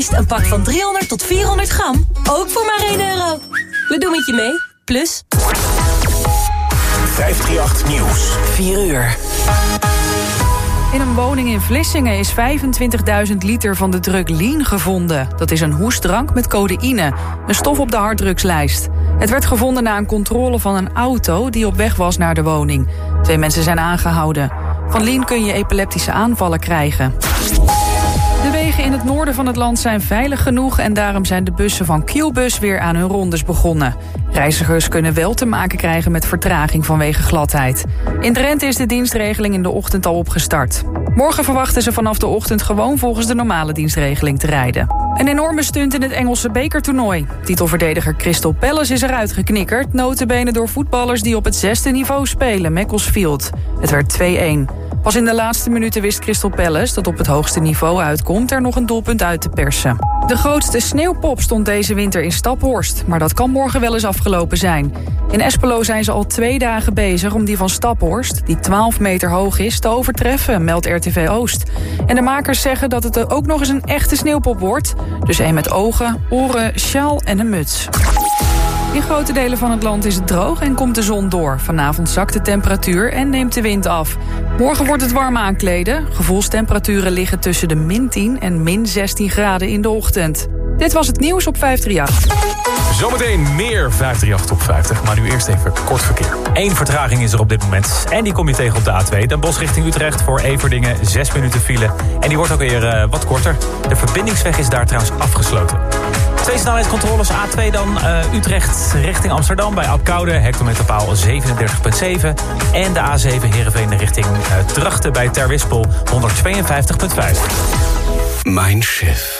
Rijst een pak van 300 tot 400 gram. Ook voor maar 1 euro. We doen het je mee. Plus... 538 Nieuws. 4 uur. In een woning in Vlissingen is 25.000 liter van de drug lean gevonden. Dat is een hoestdrank met codeïne, een stof op de harddrugslijst. Het werd gevonden na een controle van een auto die op weg was naar de woning. Twee mensen zijn aangehouden. Van lean kun je epileptische aanvallen krijgen. In het noorden van het land zijn veilig genoeg... en daarom zijn de bussen van Q-bus weer aan hun rondes begonnen. Reizigers kunnen wel te maken krijgen met vertraging vanwege gladheid. In Drenthe is de dienstregeling in de ochtend al opgestart. Morgen verwachten ze vanaf de ochtend gewoon volgens de normale dienstregeling te rijden. Een enorme stunt in het Engelse bekertoernooi. Titelverdediger Crystal Palace is eruit geknikkerd... notabene door voetballers die op het zesde niveau spelen, Macclesfield. Het werd 2-1. Pas in de laatste minuten wist Crystal Palace, dat op het hoogste niveau uitkomt... er nog een doelpunt uit te persen. De grootste sneeuwpop stond deze winter in Staphorst... maar dat kan morgen wel eens afgelopen zijn. In Espelo zijn ze al twee dagen bezig om die van Staphorst... die 12 meter hoog is, te overtreffen, meldt RTV Oost. En de makers zeggen dat het ook nog eens een echte sneeuwpop wordt. Dus een met ogen, oren, sjaal en een muts. In grote delen van het land is het droog en komt de zon door. Vanavond zakt de temperatuur en neemt de wind af. Morgen wordt het warm aankleden. Gevoelstemperaturen liggen tussen de min 10 en min 16 graden in de ochtend. Dit was het nieuws op 538. Zometeen meer 538 op 50, maar nu eerst even kort verkeer. Eén vertraging is er op dit moment en die kom je tegen op de A2. Den Bosch richting Utrecht voor Everdingen 6 minuten file. En die wordt ook weer uh, wat korter. De verbindingsweg is daar trouwens afgesloten. Twee snelheidscontroles. A2 dan uh, Utrecht richting Amsterdam bij Apkoude. Hectometerpaal 37.7. En de A7 Heerenveen richting uh, Drachten bij Terwispel 152.5. Mindshift.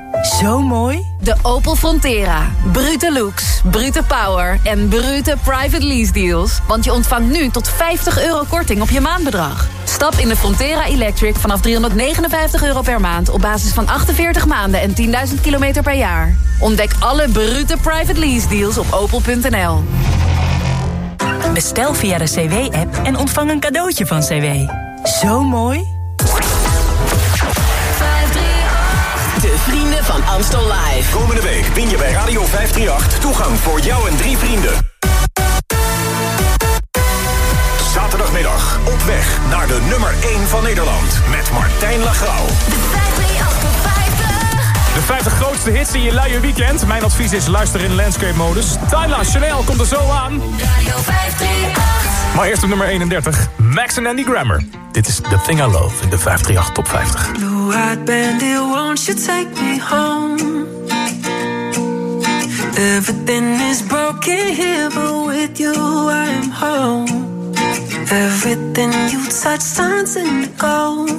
Zo mooi. De Opel Frontera. Brute looks, brute power en brute private lease deals. Want je ontvangt nu tot 50 euro korting op je maandbedrag. Stap in de Frontera Electric vanaf 359 euro per maand... op basis van 48 maanden en 10.000 kilometer per jaar. Ontdek alle brute private lease deals op opel.nl. Bestel via de CW-app en ontvang een cadeautje van CW. Zo mooi. De Vrienden van Amstel Live. Komende week win je bij Radio 538 toegang voor jou en drie vrienden. Zaterdagmiddag op weg naar de nummer 1 van Nederland met Martijn Lagrouw. De 50 grootste hits in je luie weekend. Mijn advies is luister in landscape modus. Tyla Chanel komt er zo aan. Radio 538. Maar eerst op nummer 31. Max en Andy Grammer. Dit is The Thing I Love in de 538 Top 50. Blue-eyed bandit, won't you take me home? Everything is broken here, but with you I am home. Everything you touch turns into gold.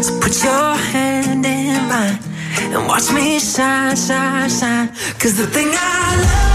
So put your hand in mine and watch me shine, shine, shine. Cause the thing I love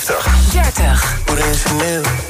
50. 30. Potentieel.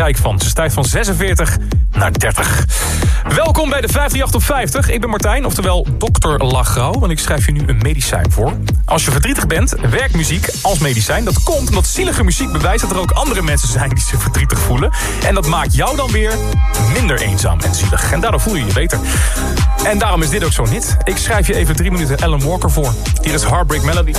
rijk van. Ze stijgt van 46 naar 30. Welkom bij de 538 op 50. Ik ben Martijn, oftewel dokter Lachrouw. En ik schrijf je nu een medicijn voor. Als je verdrietig bent, werkt muziek als medicijn. Dat komt omdat zielige muziek bewijst dat er ook andere mensen zijn die zich verdrietig voelen. En dat maakt jou dan weer minder eenzaam en zielig. En daardoor voel je je beter. En daarom is dit ook zo hit. Ik schrijf je even drie minuten Ellen Walker voor. Hier is Heartbreak Melody.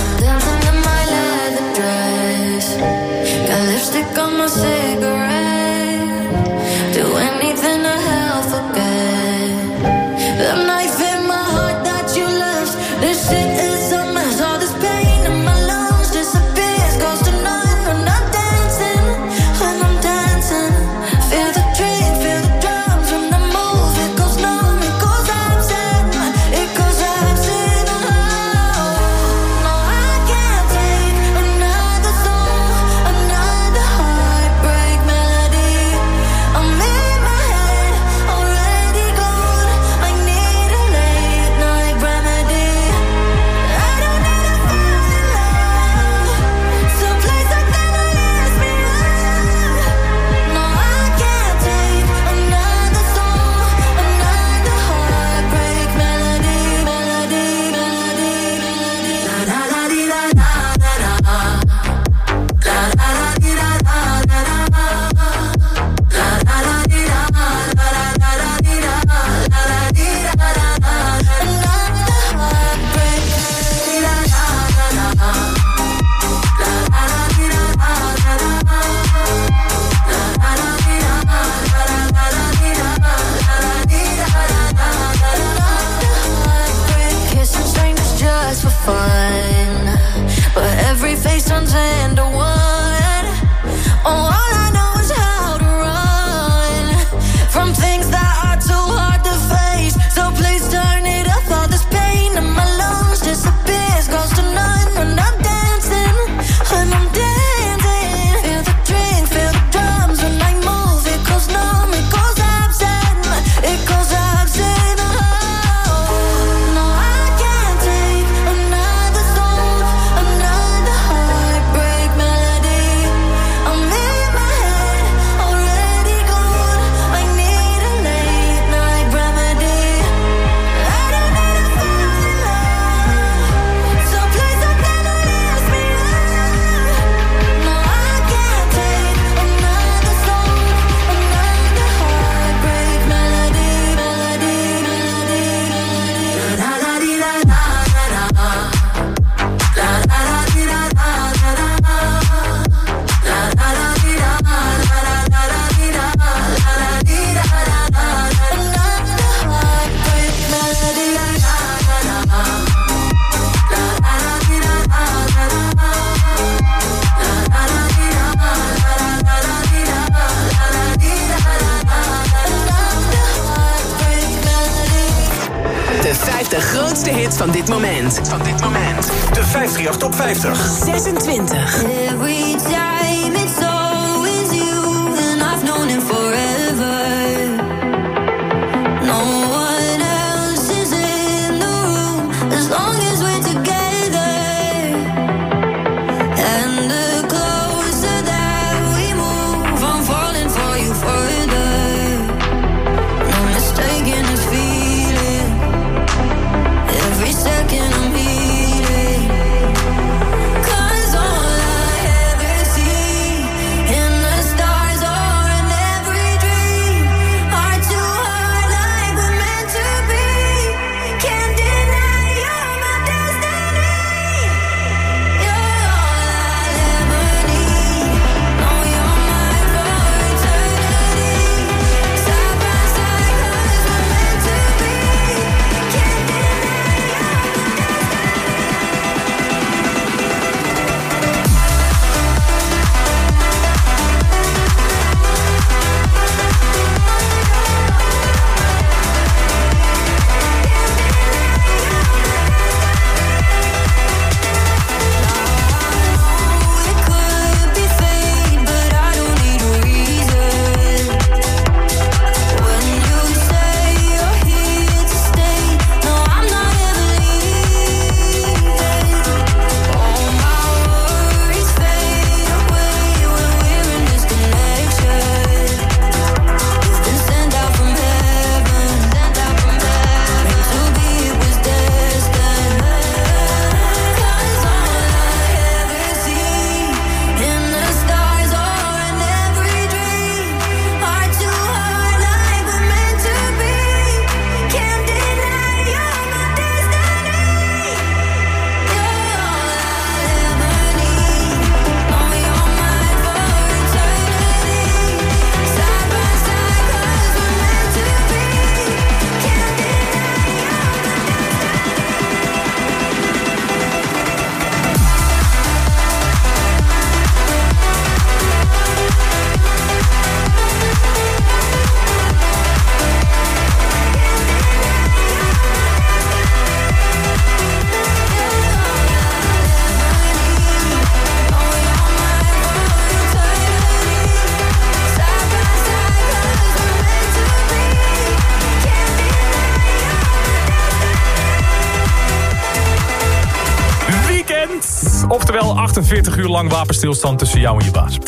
48 uur lang wapenstilstand tussen jou en je baas.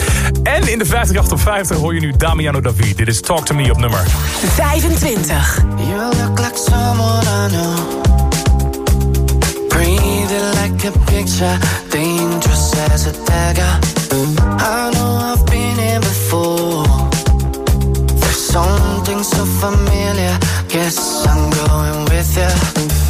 En in de 5058 hoor je nu Damiano David. Dit is Talk To Me op nummer 25. You look like someone I know. Breathe like a picture. Dangerous as a dagger. I know I've been here before. There's something so familiar. Guess I'm going with you.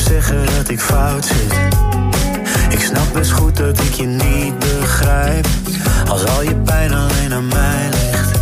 zeggen dat ik fout zit. Ik snap best goed dat ik je niet begrijp. Als al je pijn alleen aan mij ligt.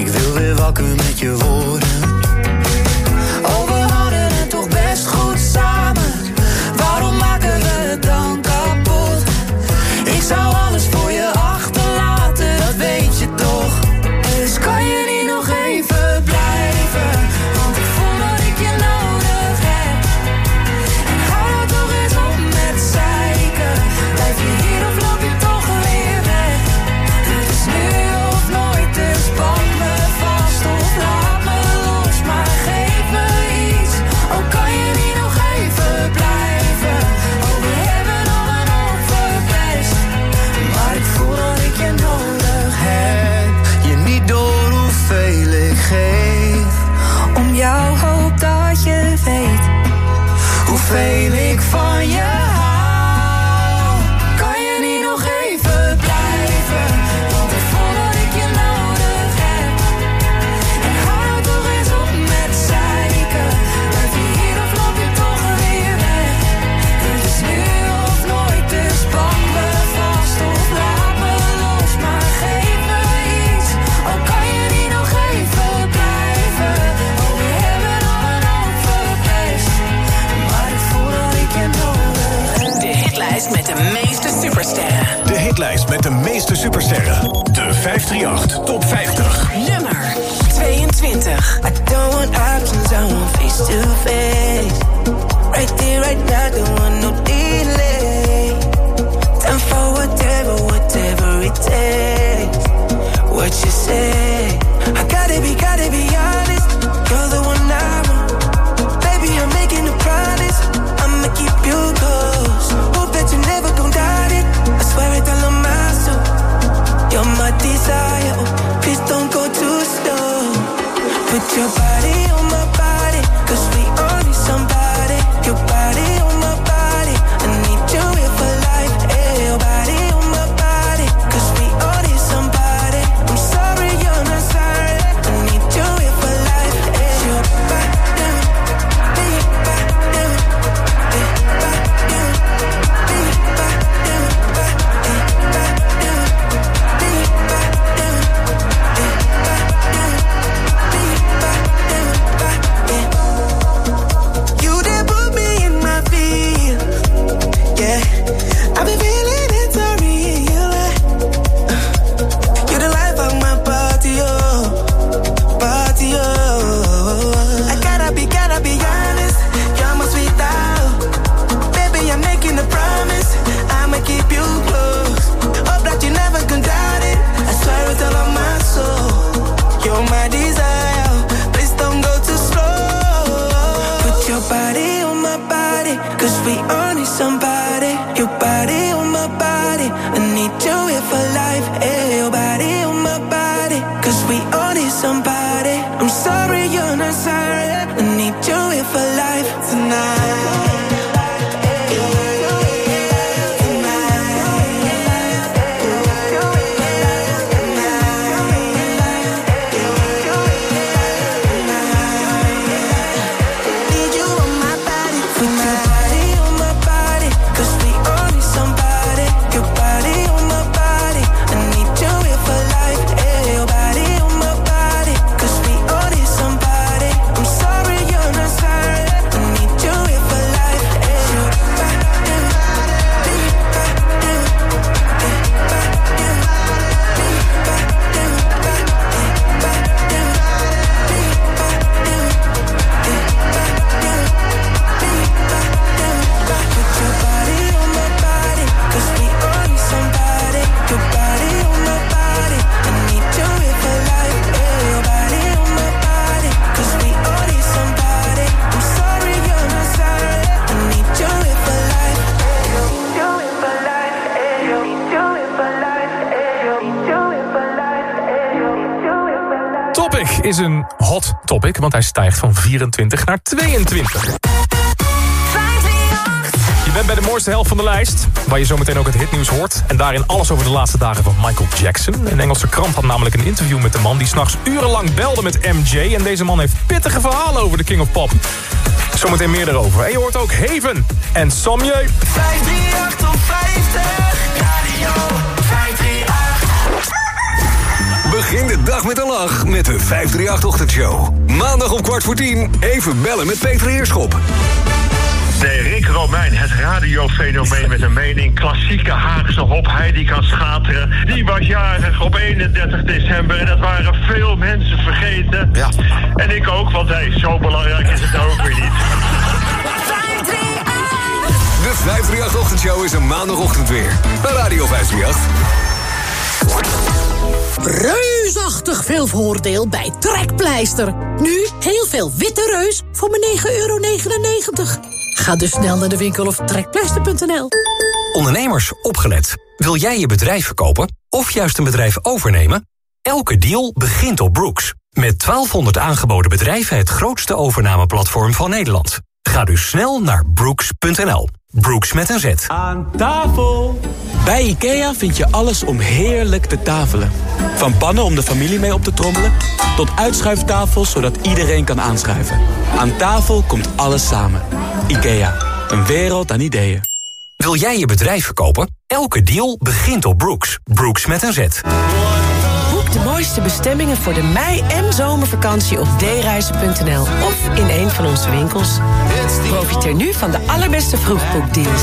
Ik wil weer wakker met je woorden topic, want hij stijgt van 24 naar 22. Je bent bij de mooiste helft van de lijst, waar je zometeen ook het hitnieuws hoort. En daarin alles over de laatste dagen van Michael Jackson. Een Engelse krant had namelijk een interview met de man... die s'nachts urenlang belde met MJ. En deze man heeft pittige verhalen over de King of Pop. Zometeen meer daarover. En je hoort ook Haven en Samje. 538 op 50, radio 538. Begin de dag met een lach met de 538-ochtendshow. Maandag om kwart voor tien, even bellen met Peter Heerschop. Nee, Rick Romein, het radiofenomeen met een mening. Klassieke Haagse hop, hij die kan schateren. Die was jarig op 31 december en dat waren veel mensen vergeten. Ja. En ik ook, want hey, zo belangrijk is het ook weer niet. De 538-ochtendshow is een maandagochtend weer. Bij Radio 538. Reusachtig veel voordeel bij Trekpleister. Nu heel veel witte reus voor maar 9,99 euro. Ga dus snel naar de winkel of trekpleister.nl. Ondernemers, opgelet. Wil jij je bedrijf verkopen of juist een bedrijf overnemen? Elke deal begint op Brooks. Met 1200 aangeboden bedrijven het grootste overnameplatform van Nederland. Ga dus snel naar brooks.nl. Brooks met een Z. Aan tafel! Bij IKEA vind je alles om heerlijk te tafelen. Van pannen om de familie mee op te trommelen... tot uitschuiftafels zodat iedereen kan aanschuiven. Aan tafel komt alles samen. IKEA, een wereld aan ideeën. Wil jij je bedrijf verkopen? Elke deal begint op Brooks. Brooks met een Z. De mooiste bestemmingen voor de mei- en zomervakantie op dereizen.nl of in een van onze winkels. Profiteer nu van de allerbeste vroegboekdeals.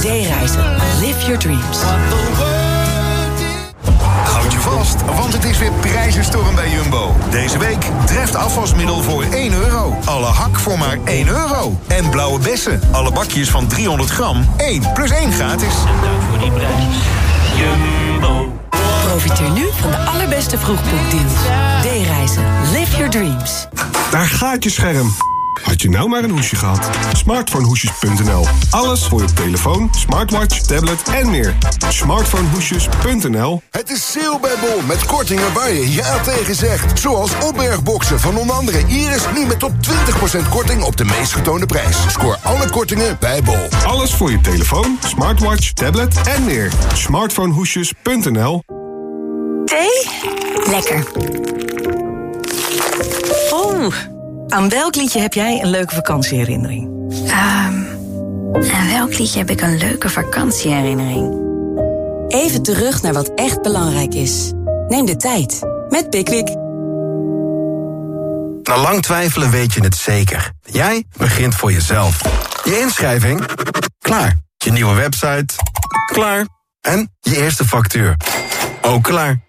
D-reizen. Live your dreams. Houd je vast, want het is weer prijzenstorm bij Jumbo. Deze week treft afwasmiddel voor 1 euro. Alle hak voor maar 1 euro. En blauwe bessen, alle bakjes van 300 gram, 1 plus 1 gratis. En dank voor die prijs. Jumbo. Profiteer nu van de allerbeste vroegboekdeals. D-reizen. Live your dreams. Daar gaat je scherm. Had je nou maar een hoesje gehad? Smartphonehoesjes.nl. Alles voor je telefoon, smartwatch, tablet en meer. Smartphonehoesjes.nl. Het is sale bij Bol met kortingen waar je ja tegen zegt. Zoals opbergboxen van onder andere Iris nu met tot 20% korting op de meest getoonde prijs. Scoor alle kortingen bij Bol. Alles voor je telefoon, smartwatch, tablet en meer. Smartphonehoesjes.nl. Thee? Lekker. Oh, aan welk liedje heb jij een leuke vakantieherinnering? Um, aan welk liedje heb ik een leuke vakantieherinnering? Even terug naar wat echt belangrijk is. Neem de tijd met Pickwick. Na lang twijfelen weet je het zeker. Jij begint voor jezelf. Je inschrijving? Klaar. Je nieuwe website? Klaar. En je eerste factuur? Ook klaar.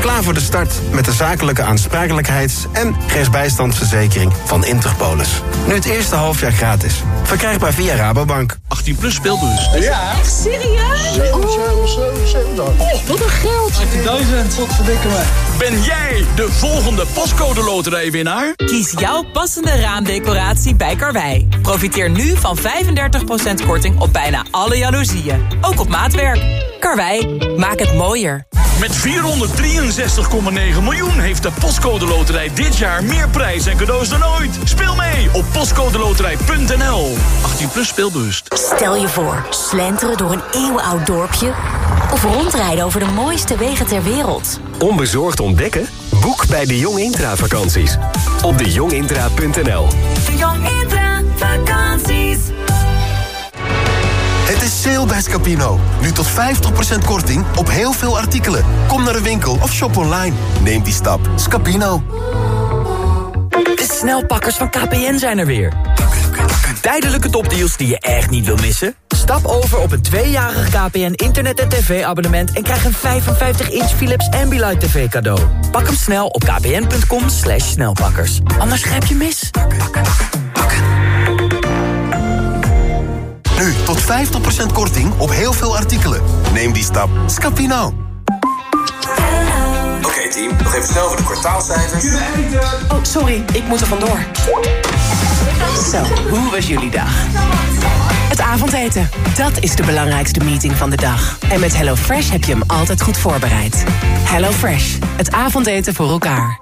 Klaar voor de start met de zakelijke aansprakelijkheids- en rechtsbijstandsverzekering van Interpolis. Nu het eerste halfjaar gratis. Verkrijgbaar via Rabobank. 18 plus speelbus. Ja. Echt serieus? Oh, wat een geld. 18.000. Wat verdikken me. Ben jij de volgende pascode loterijwinnaar? Kies jouw passende raamdecoratie bij Karwei. Profiteer nu van 35% korting op bijna alle jaloezieën. Ook op maatwerk. Karwei, maak het mooier. Met 463,9 miljoen heeft de Postcode Loterij dit jaar meer prijs en cadeaus dan ooit. Speel mee op postcodeloterij.nl. 18 plus speelbewust. Stel je voor, slenteren door een eeuwenoud dorpje... of rondrijden over de mooiste wegen ter wereld. Onbezorgd ontdekken? Boek bij de Jong Intra vakanties. Op dejongintra.nl De Jong Intra vakanties. Het is sale bij Scapino. Nu tot 50% korting op heel veel artikelen. Kom naar de winkel of shop online. Neem die stap. Scapino. De snelpakkers van KPN zijn er weer. Tijdelijke topdeals die je echt niet wil missen? Stap over op een tweejarig KPN internet- en tv-abonnement... en krijg een 55-inch Philips Ambilight TV cadeau. Pak hem snel op kpn.com snelpakkers. Anders grijp je mis. Nu tot 50% korting op heel veel artikelen. Neem die stap. Scapino. Oké, team. Nog even snel voor de kwartaalcijfers. Oh, sorry, ik moet er vandoor. Zo, hoe was jullie dag? Het avondeten, dat is de belangrijkste meeting van de dag. En met HelloFresh heb je hem altijd goed voorbereid. HelloFresh, het avondeten voor elkaar.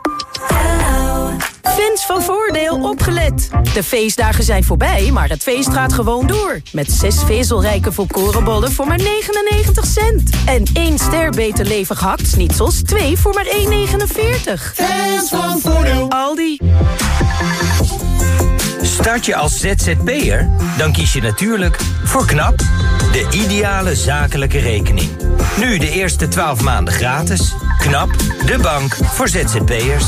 Fans van Voordeel opgelet. De feestdagen zijn voorbij, maar het feest gaat gewoon door. Met zes vezelrijke volkorenbollen voor maar 99 cent. En één ster beter levig hakt-snitsels, twee voor maar 1,49. Fans van Voordeel. Aldi. Start je als ZZP'er? Dan kies je natuurlijk voor KNAP, de ideale zakelijke rekening. Nu de eerste 12 maanden gratis. KNAP, de bank voor ZZP'ers.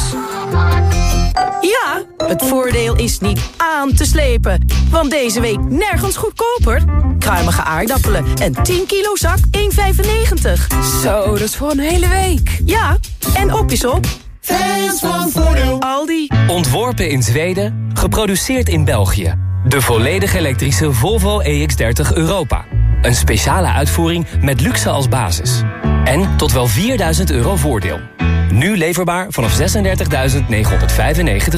Ja, het voordeel is niet aan te slepen. Want deze week nergens goedkoper. Kruimige aardappelen en 10 kilo zak 1,95. Zo, dat is voor een hele week. Ja, en op is op. Fans van Voordeel. Aldi. Ontworpen in Zweden, geproduceerd in België. De volledig elektrische Volvo EX30 Europa. Een speciale uitvoering met luxe als basis. En tot wel 4000 euro voordeel. Nu leverbaar vanaf 36.995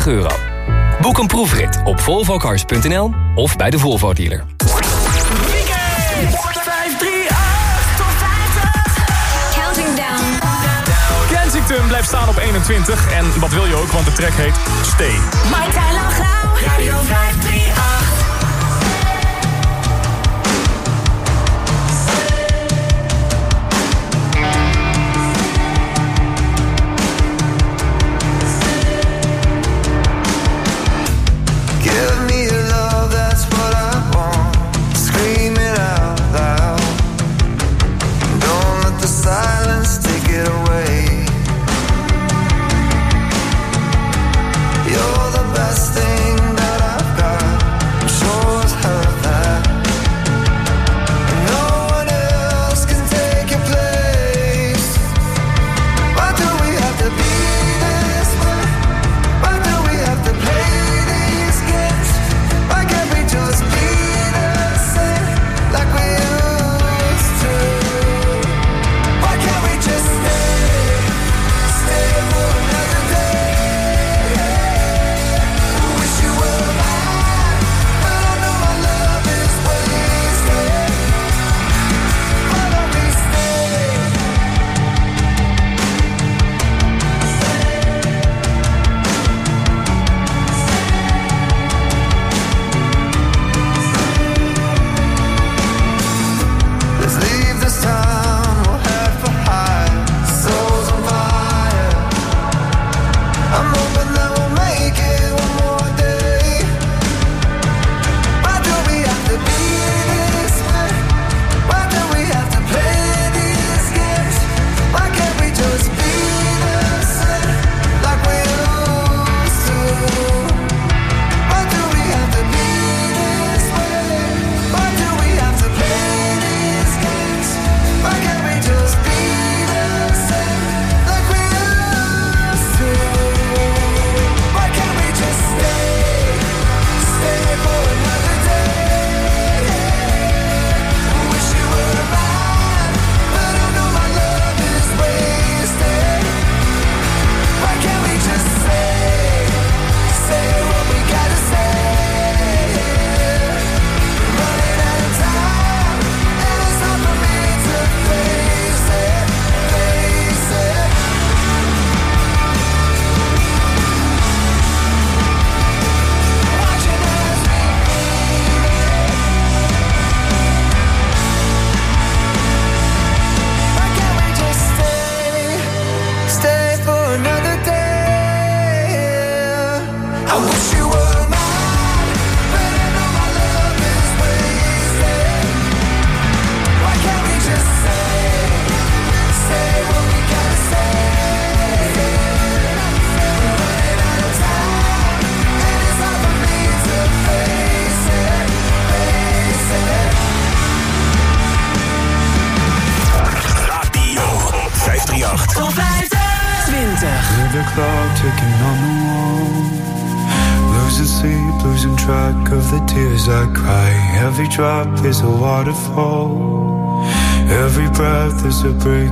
euro. Boek een proefrit op volvocars.nl of bij de Volvo dealer. Kensington blijft staan op 21. En wat wil je ook, want de track heet Stay. Mike Grauw, Radio 538. to break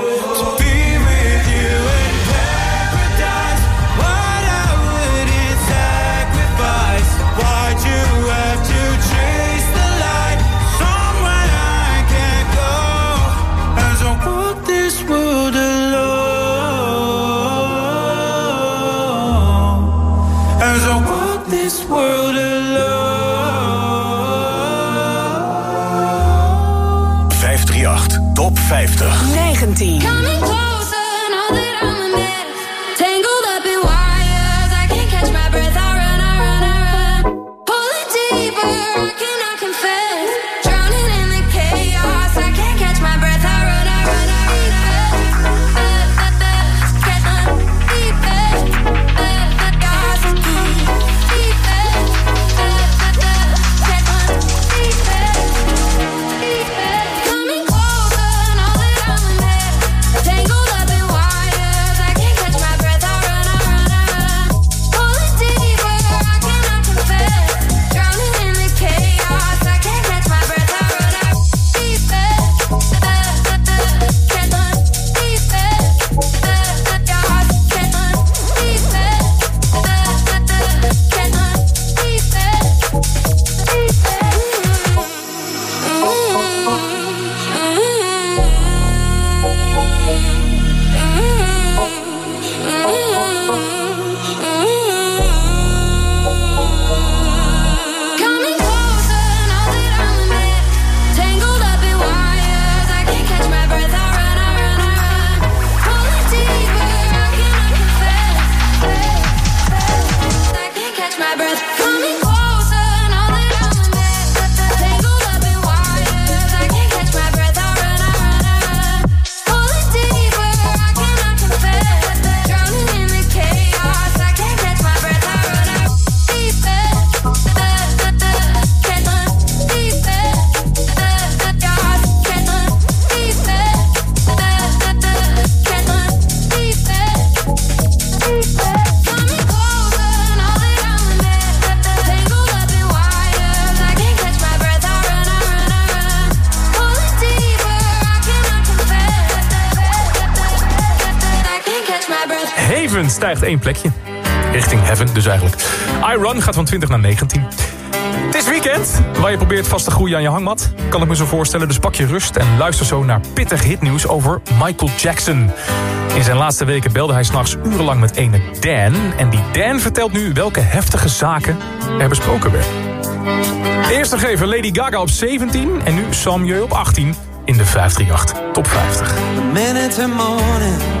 50. 19. Stijgt één plekje. Richting Heaven dus eigenlijk. Iron gaat van 20 naar 19. Het is weekend, waar je probeert vast te groeien aan je hangmat. Kan ik me zo voorstellen, dus pak je rust en luister zo naar pittig hitnieuws over Michael Jackson. In zijn laatste weken belde hij s'nachts urenlang met ene Dan. En die Dan vertelt nu welke heftige zaken er besproken werden. Eerst nog Lady Gaga op 17 en nu Sam op 18 in de 538 Top 50.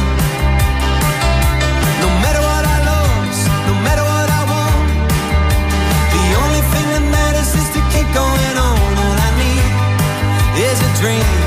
Dream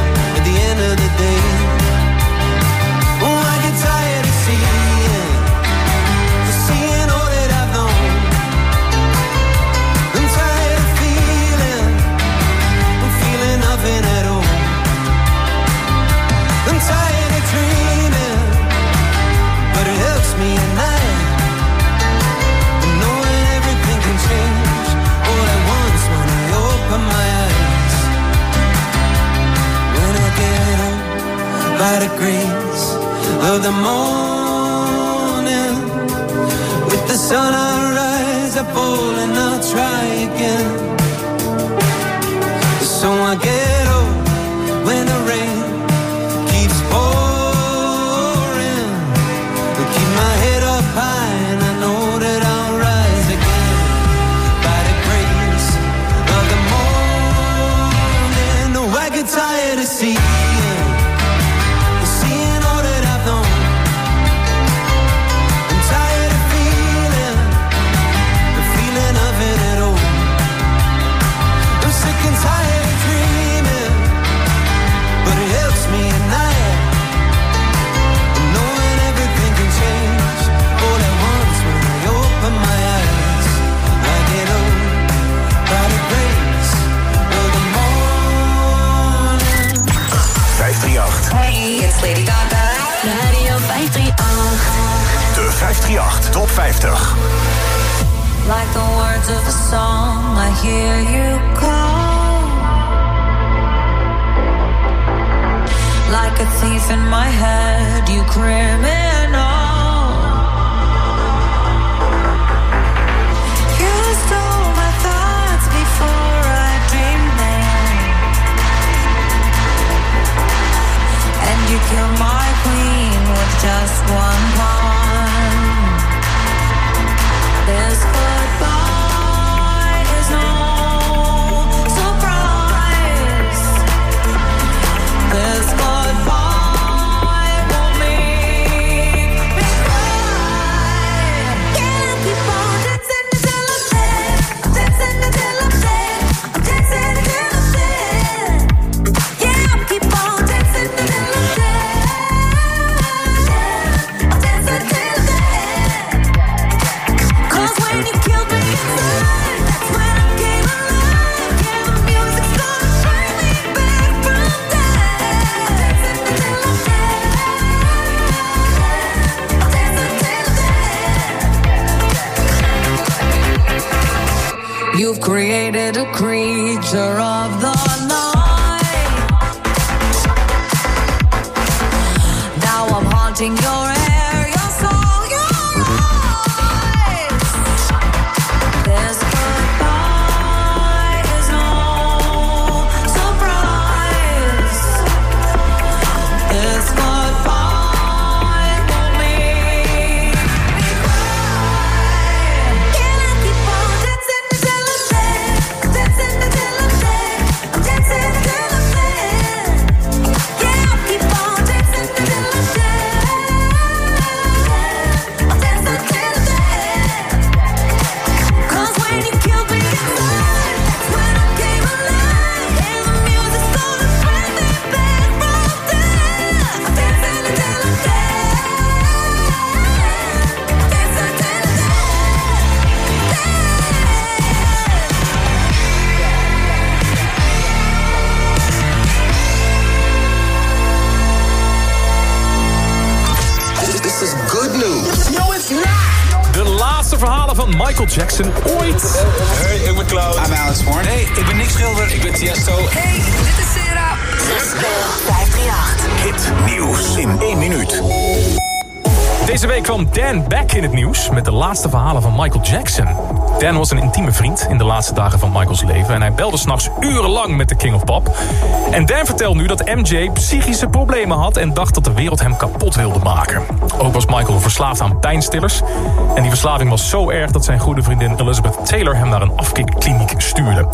Michael Jackson ooit. Hey, ik ben Cloud. I'm Alex Horn. Hey, ik ben Nick Schilder. Ik ben Tiesto. Hey, dit is Sarah. Let's go. 538. Hit nieuws in één minuut. Deze week kwam Dan Beck in het nieuws met de laatste verhalen van Michael Jackson. Dan was een intieme vriend in de laatste dagen van Michaels leven... en hij belde s'nachts urenlang met de King of Pop. En Dan vertelt nu dat MJ psychische problemen had... en dacht dat de wereld hem kapot wilde maken. Ook was Michael verslaafd aan pijnstillers. En die verslaving was zo erg dat zijn goede vriendin Elizabeth Taylor... hem naar een afkikkliniek stuurde.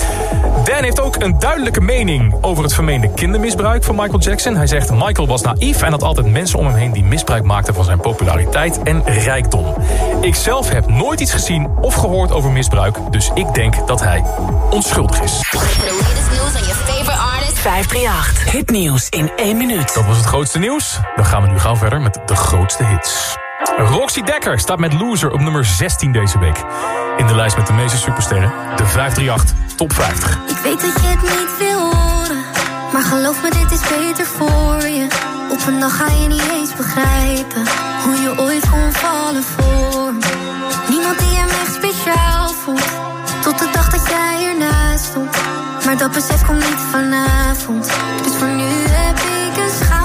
Dan heeft ook een duidelijke mening over het vermeende kindermisbruik van Michael Jackson. Hij zegt, Michael was naïef en had altijd mensen om hem heen... die misbruik maakten van zijn populariteit en rijkdom. Ik zelf heb nooit iets gezien of gehoord over misbruik... dus ik denk dat hij onschuldig is. 538. Hitnieuws in één minuut. Dat was het grootste nieuws. Dan gaan we nu gauw verder met de grootste hits. Roxy Dekker staat met Loser op nummer 16 deze week. In de lijst met de meeste supersterren, de 538 Top 50. Ik weet dat je het niet wil horen, maar geloof me, dit is beter voor je. Op een dag ga je niet eens begrijpen hoe je ooit kon vallen voor. Niemand die hem echt speciaal voelt, tot de dag dat jij ernaast stond. Maar dat besef komt niet vanavond, dus voor nu heb ik een schouder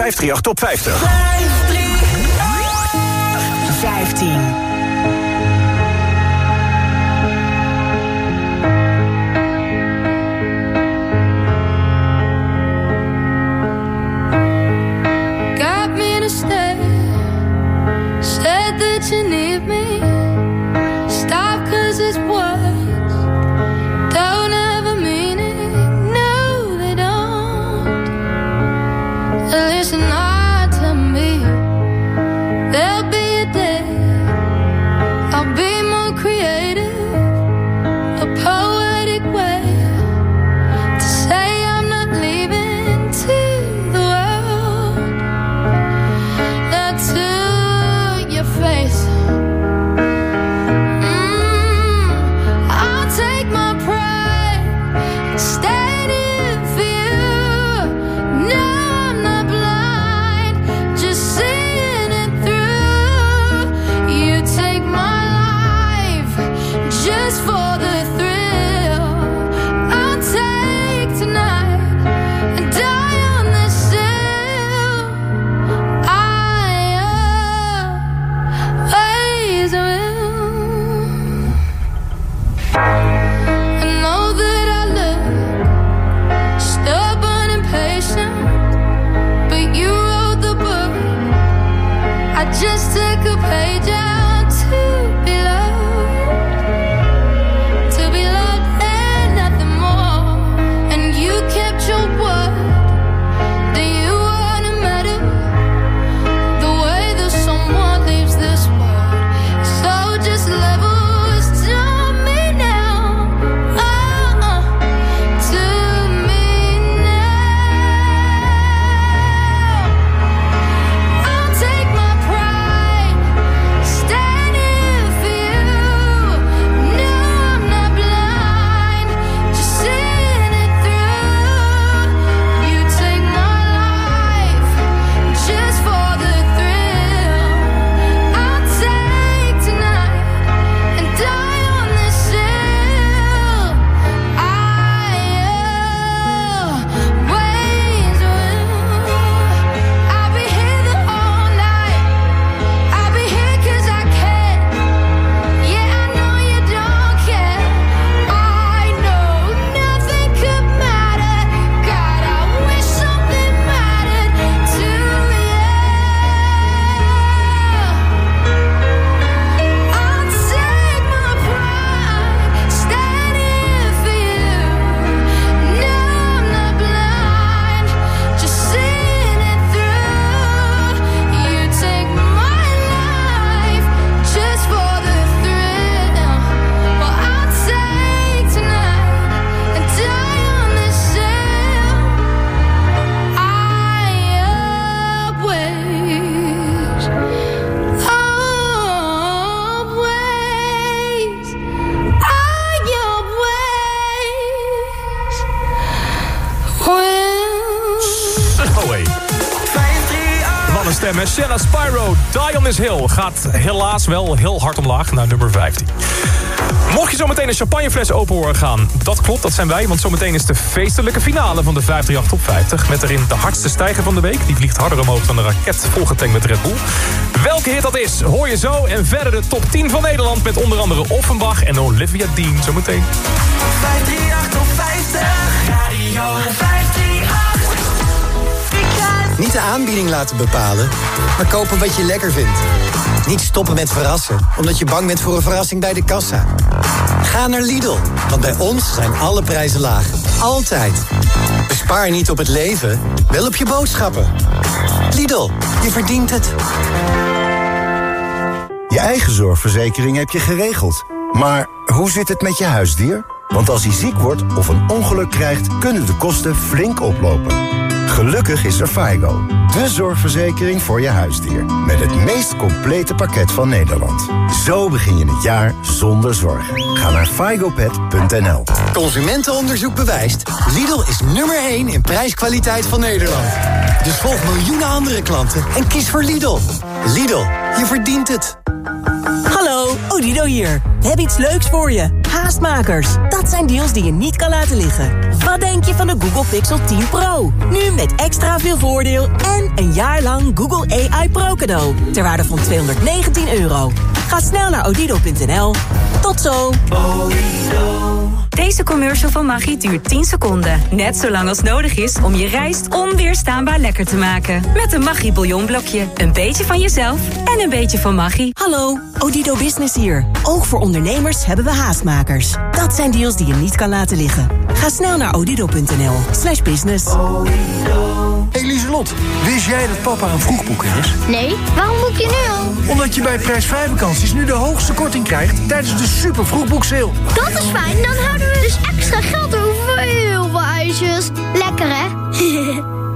538 Top 50. 15. Gaat helaas wel heel hard omlaag naar nummer 15. Mocht je zometeen een champagnefles open horen gaan, dat klopt, dat zijn wij. Want zometeen is de feestelijke finale van de 538 Top 50. Met erin de hardste stijger van de week. Die vliegt harder omhoog dan een raket volgetankt met Red Bull. Welke hit dat is, hoor je zo. En verder de top 10 van Nederland met onder andere Offenbach en Olivia Dean. Zometeen. 538 op 50. Radio 538. Niet de aanbieding laten bepalen, maar kopen wat je lekker vindt. Niet stoppen met verrassen, omdat je bang bent voor een verrassing bij de kassa. Ga naar Lidl, want bij ons zijn alle prijzen laag. Altijd. Bespaar niet op het leven, wel op je boodschappen. Lidl, je verdient het. Je eigen zorgverzekering heb je geregeld. Maar hoe zit het met je huisdier? Want als hij ziek wordt of een ongeluk krijgt, kunnen de kosten flink oplopen. Gelukkig is er FIGO, de zorgverzekering voor je huisdier. Met het meest complete pakket van Nederland. Zo begin je het jaar zonder zorgen. Ga naar figopet.nl Consumentenonderzoek bewijst. Lidl is nummer 1 in prijskwaliteit van Nederland. Dus volg miljoenen andere klanten en kies voor Lidl. Lidl, je verdient het. Hallo, Odido hier. We hebben iets leuks voor je. Haastmakers. Zijn deals die je niet kan laten liggen. Wat denk je van de Google Pixel 10 Pro? Nu met extra veel voordeel en een jaar lang Google AI Pro cadeau. Ter waarde van 219 euro. Ga snel naar odido.nl. Tot zo. Deze commercial van Maggi duurt 10 seconden. Net zo lang als nodig is om je rijst onweerstaanbaar lekker te maken. Met een Maggi bouillonblokje. Een beetje van jezelf en een beetje van Maggi. Hallo, Odido Business hier. Ook voor ondernemers hebben we haastmakers. Dat zijn deals die je niet kan laten liggen. Ga snel naar odido.nl slash business. Hey Lieselot, wist jij dat papa een vroegboeker is? Nee, waarom boek je nu al? Omdat je bij prijsvrij vakanties nu de hoogste korting krijgt tijdens de super vroegboekseil. Dat is fijn, dan houden we dus extra geld over voor heel veel ijsjes. Lekker hè?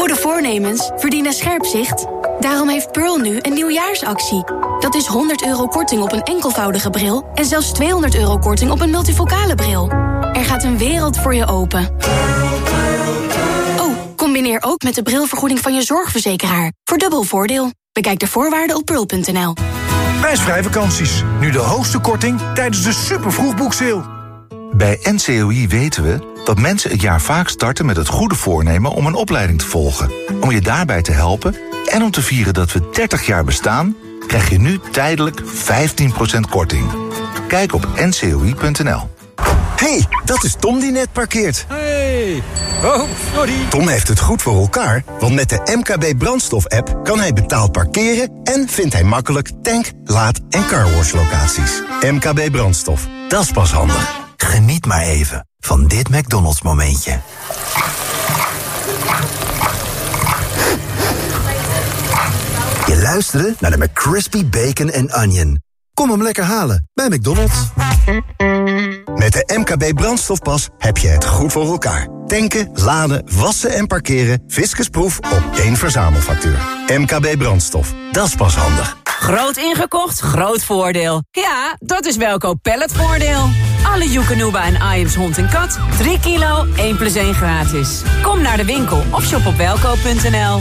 Goede voornemens verdienen scherp zicht. Daarom heeft Pearl nu een nieuwjaarsactie. Dat is 100 euro korting op een enkelvoudige bril... en zelfs 200 euro korting op een multifocale bril. Er gaat een wereld voor je open. Oh, combineer ook met de brilvergoeding van je zorgverzekeraar. Voor dubbel voordeel. Bekijk de voorwaarden op pearl.nl. Prijsvrij vakanties, nu de hoogste korting tijdens de super vroegboekseil. Bij NCOI weten we dat mensen het jaar vaak starten met het goede voornemen om een opleiding te volgen. Om je daarbij te helpen en om te vieren dat we 30 jaar bestaan, krijg je nu tijdelijk 15% korting. Kijk op ncoi.nl. hey, dat is Tom die net parkeert. Hey. Oh, sorry. Tom heeft het goed voor elkaar, want met de MKB brandstof-app kan hij betaald parkeren en vindt hij makkelijk tank, laad- en carwash locaties. MKB brandstof, dat is pas handig. Geniet maar even van dit McDonald's momentje. Je luisterde naar de McCrispy Bacon and Onion. Kom hem lekker halen bij McDonald's. Met de MKB brandstofpas heb je het goed voor elkaar. Tanken, laden, wassen en parkeren. Fiscusproef op één verzamelfactuur. MKB brandstof, dat is pas handig. Groot ingekocht, groot voordeel. Ja, dat is Welkoop Pelletvoordeel. Alle Joekanuba en Iams hond en kat. 3 kilo, 1 plus 1 gratis. Kom naar de winkel of shop op welkoop.nl.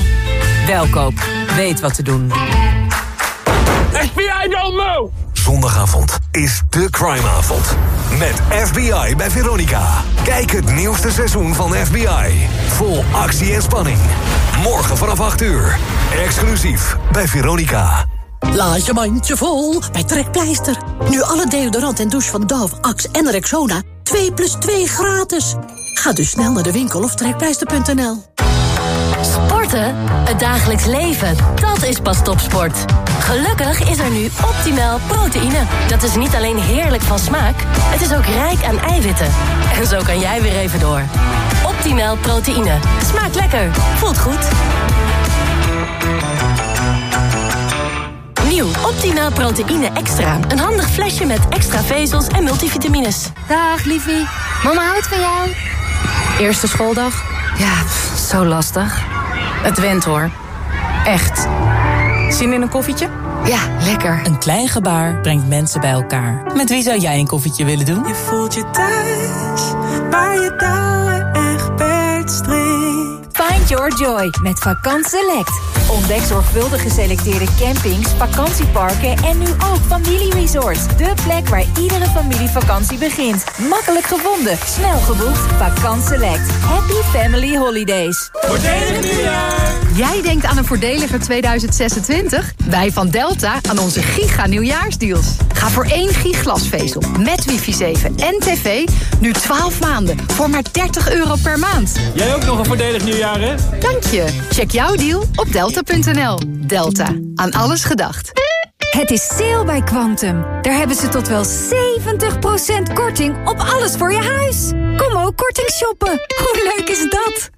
Welkoop, weet wat te doen. FBI don't know! Zondagavond is de crimeavond. Met FBI bij Veronica. Kijk het nieuwste seizoen van FBI. Vol actie en spanning. Morgen vanaf 8 uur. Exclusief bij Veronica. Laat je mandje vol bij Trekpleister. Nu alle deodorant en douche van Dove, Axe en Rexona 2 plus 2 gratis. Ga dus snel naar de winkel of trekpleister.nl. Sporten? Het dagelijks leven, dat is pas topsport. Gelukkig is er nu optimaal proteïne. Dat is niet alleen heerlijk van smaak, het is ook rijk aan eiwitten. En zo kan jij weer even door. Optimaal proteïne. Smaakt lekker, voelt goed. Nieuw Optimaal proteïne extra. Een handig flesje met extra vezels en multivitamines. Dag liefie, mama houdt van jou. Eerste schooldag? Ja, zo lastig. Het went hoor. Echt. Zin in een koffietje? Ja, lekker. Een klein gebaar brengt mensen bij elkaar. Met wie zou jij een koffietje willen doen? Je voelt je thuis, waar je touwen echt. Find Find your joy met Vakant Select. Ontdek zorgvuldig geselecteerde campings, vakantieparken en nu ook familieresorts. De plek waar iedere familievakantie begint. Makkelijk gevonden, snel geboekt. Vakant Select. Happy Family Holidays. Voordelig nieuwjaar! Jij denkt aan een voordeliger 2026? Wij van Delta aan onze giga nieuwjaarsdeals. Ga voor één giglasvezel met wifi 7 en tv nu 12 maanden voor maar 30 euro per maand. Jij ook nog een voordelig nieuwjaar, hè? Dank je. Check jouw deal op delta.nl. Delta. Aan alles gedacht. Het is sale bij Quantum. Daar hebben ze tot wel 70% korting op alles voor je huis. Kom ook korting shoppen. Hoe leuk is dat?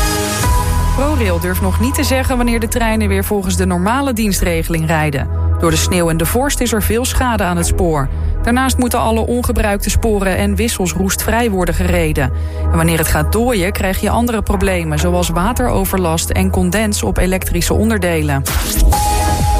ProRail durft nog niet te zeggen wanneer de treinen weer volgens de normale dienstregeling rijden. Door de sneeuw en de vorst is er veel schade aan het spoor. Daarnaast moeten alle ongebruikte sporen en wissels roestvrij worden gereden. En wanneer het gaat dooien krijg je andere problemen... zoals wateroverlast en condens op elektrische onderdelen.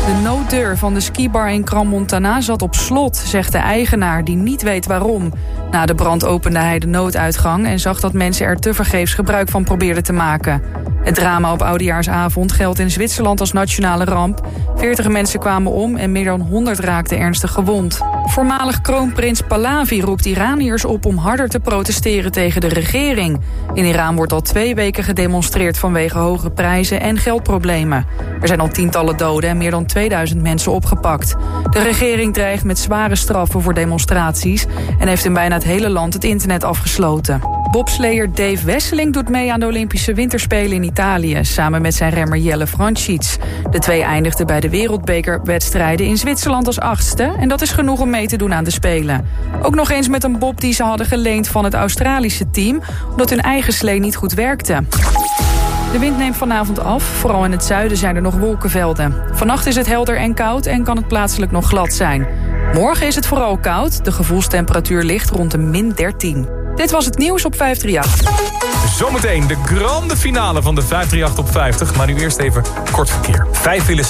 De nooddeur van de skibar in Crans-Montana zat op slot, zegt de eigenaar, die niet weet waarom. Na de brand opende hij de nooduitgang en zag dat mensen er tevergeefs gebruik van probeerden te maken. Het drama op Oudejaarsavond geldt in Zwitserland als nationale ramp. 40 mensen kwamen om en meer dan 100 raakten ernstig gewond. Voormalig kroonprins Pahlavi roept Iraniërs op om harder te protesteren tegen de regering. In Iran wordt al twee weken gedemonstreerd vanwege hoge prijzen en geldproblemen. Er zijn al tientallen doden en meer dan 2000 mensen opgepakt. De regering dreigt met zware straffen voor demonstraties... en heeft in bijna het hele land het internet afgesloten. Bobsleer Dave Wesseling doet mee aan de Olympische Winterspelen in Italië... samen met zijn remmer Jelle Franschitz. De twee eindigden bij de wereldbekerwedstrijden in Zwitserland als achtste... en dat is genoeg om mee te doen aan de Spelen. Ook nog eens met een bob die ze hadden geleend van het Australische team... omdat hun eigen slee niet goed werkte. De wind neemt vanavond af. Vooral in het zuiden zijn er nog wolkenvelden. Vannacht is het helder en koud en kan het plaatselijk nog glad zijn. Morgen is het vooral koud. De gevoelstemperatuur ligt rond de min 13. Dit was het nieuws op 538. Zometeen de grande finale van de 538 op 50. Maar nu eerst even kort verkeer. Vijf